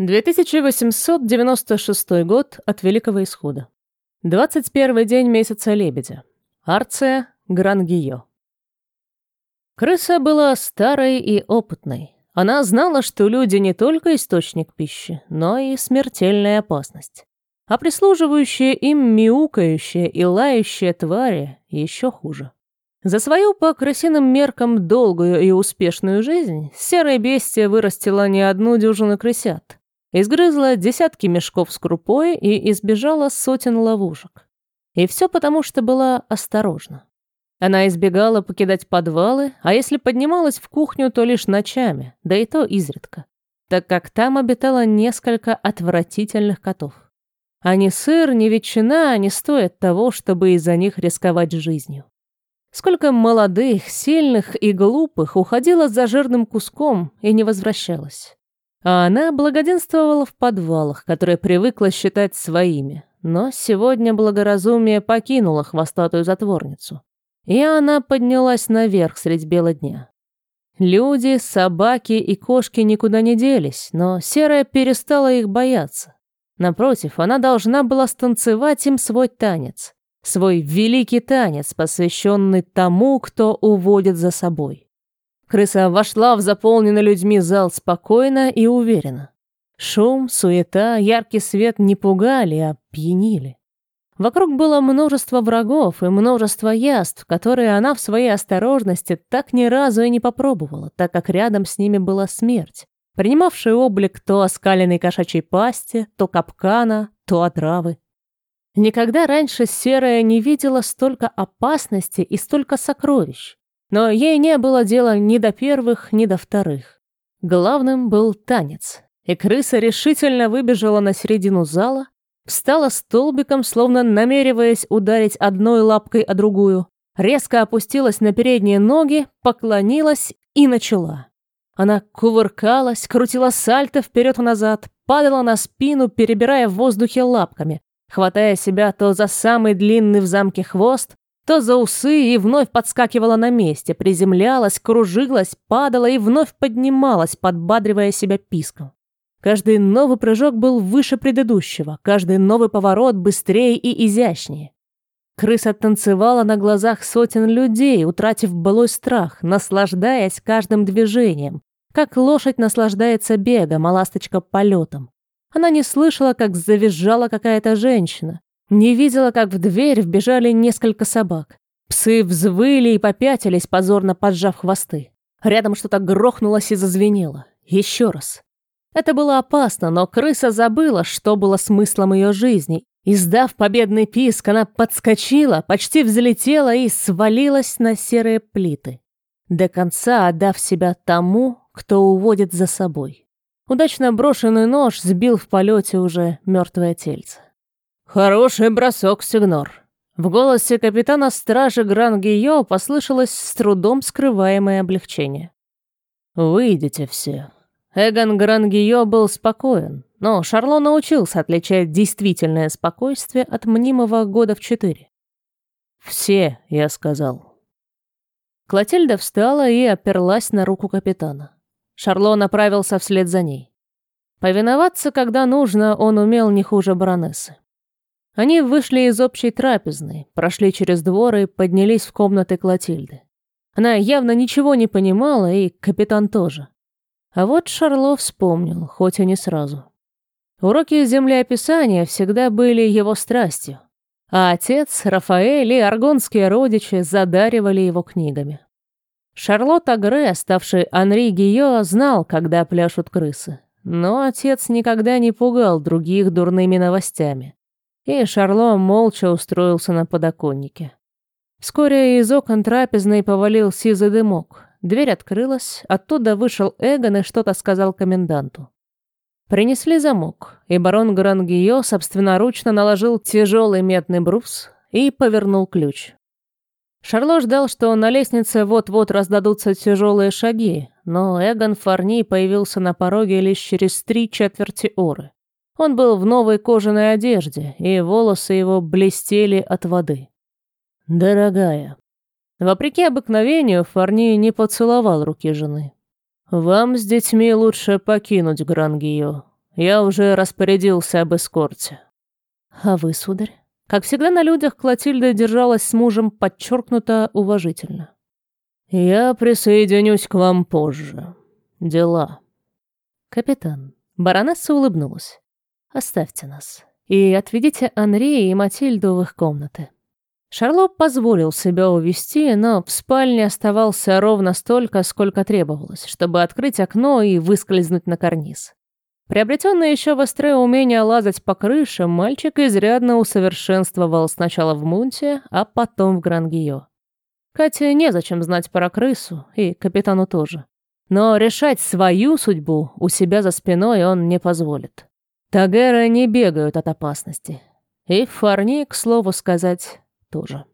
2896 год от Великого Исхода. 21 день месяца Лебедя. Арция, Грангио. Крыса была старой и опытной. Она знала, что люди не только источник пищи, но и смертельная опасность. А прислуживающие им мяукающие и лающие твари еще хуже. За свою по крысиным меркам долгую и успешную жизнь серая бестия вырастила не одну дюжину крысят, изгрызла десятки мешков с крупой и избежала сотен ловушек. И все потому, что была осторожна. Она избегала покидать подвалы, а если поднималась в кухню, то лишь ночами, да и то изредка, так как там обитало несколько отвратительных котов. А ни сыр, ни ветчина не стоят того, чтобы из-за них рисковать жизнью. Сколько молодых, сильных и глупых уходило за жирным куском и не возвращалось. А она благоденствовала в подвалах, которые привыкла считать своими. Но сегодня благоразумие покинуло хвостатую затворницу. И она поднялась наверх средь бела дня. Люди, собаки и кошки никуда не делись, но Серая перестала их бояться. Напротив, она должна была станцевать им свой танец. Свой великий танец, посвященный тому, кто уводит за собой. Крыса вошла в заполненный людьми зал спокойно и уверенно. Шум, суета, яркий свет не пугали, а пьянили. Вокруг было множество врагов и множество яств, которые она в своей осторожности так ни разу и не попробовала, так как рядом с ними была смерть, принимавшая облик то оскаленной кошачьей пасти, то капкана, то отравы. Никогда раньше Серая не видела столько опасности и столько сокровищ. Но ей не было дела ни до первых, ни до вторых. Главным был танец. И крыса решительно выбежала на середину зала, встала столбиком, словно намереваясь ударить одной лапкой о другую, резко опустилась на передние ноги, поклонилась и начала. Она кувыркалась, крутила сальто вперед и назад, падала на спину, перебирая в воздухе лапками, хватая себя то за самый длинный в замке хвост, то за усы и вновь подскакивала на месте, приземлялась, кружилась, падала и вновь поднималась, подбадривая себя писком. Каждый новый прыжок был выше предыдущего, каждый новый поворот быстрее и изящнее. Крыса танцевала на глазах сотен людей, утратив былой страх, наслаждаясь каждым движением, как лошадь наслаждается бегом, а ласточка полетом. Она не слышала, как завизжала какая-то женщина, не видела, как в дверь вбежали несколько собак. Псы взвыли и попятились, позорно поджав хвосты. Рядом что-то грохнулось и зазвенело. Еще раз. Это было опасно, но крыса забыла, что было смыслом ее жизни. Издав победный писк, она подскочила, почти взлетела и свалилась на серые плиты, до конца отдав себя тому, кто уводит за собой. Удачно брошенный нож сбил в полете уже мертвое тельце. «Хороший бросок, Сигнор». В голосе капитана стражи Грангио послышалось с трудом скрываемое облегчение. «Выйдите все». Эгон Грангио был спокоен, но Шарло научился отличать действительное спокойствие от мнимого года в четыре. «Все», — я сказал. Клотильда встала и оперлась на руку капитана. Шарло направился вслед за ней. Повиноваться, когда нужно, он умел не хуже баронессы. Они вышли из общей трапезной, прошли через двор и поднялись в комнаты Клотильды. Она явно ничего не понимала, и капитан тоже. А вот Шарло вспомнил, хоть и не сразу. Уроки землеописания всегда были его страстью, а отец, Рафаэль и аргонские родичи задаривали его книгами. Шарлот Агре, ставший Анри Гио, знал, когда пляшут крысы. Но отец никогда не пугал других дурными новостями и Шарло молча устроился на подоконнике. Вскоре из окон трапезной повалил сизый дымок. Дверь открылась, оттуда вышел Эгон и что-то сказал коменданту. Принесли замок, и барон Грангио собственноручно наложил тяжелый медный брус и повернул ключ. Шарло ждал, что на лестнице вот-вот раздадутся тяжелые шаги, но Эгон Фарни появился на пороге лишь через три четверти оры. Он был в новой кожаной одежде, и волосы его блестели от воды. «Дорогая». Вопреки обыкновению, Фарни не поцеловал руки жены. «Вам с детьми лучше покинуть Грангио. Я уже распорядился об эскорте. А вы, сударь? Как всегда на людях, Клотильда держалась с мужем подчеркнуто уважительно. Я присоединюсь к вам позже. Дела. Капитан. Баронесса улыбнулась. Оставьте нас. И отведите Анри и Матильду в их комнаты. Шарло позволил себя увести, но в спальне оставался ровно столько, сколько требовалось, чтобы открыть окно и выскользнуть на карниз. Приобретенное еще в Астре умение лазать по крышам, мальчик изрядно усовершенствовал сначала в Мунте, а потом в Грангио. Кате незачем знать про крысу, и капитану тоже. Но решать свою судьбу у себя за спиной он не позволит. Тагеры не бегают от опасности. И Фарни, к слову сказать, тоже.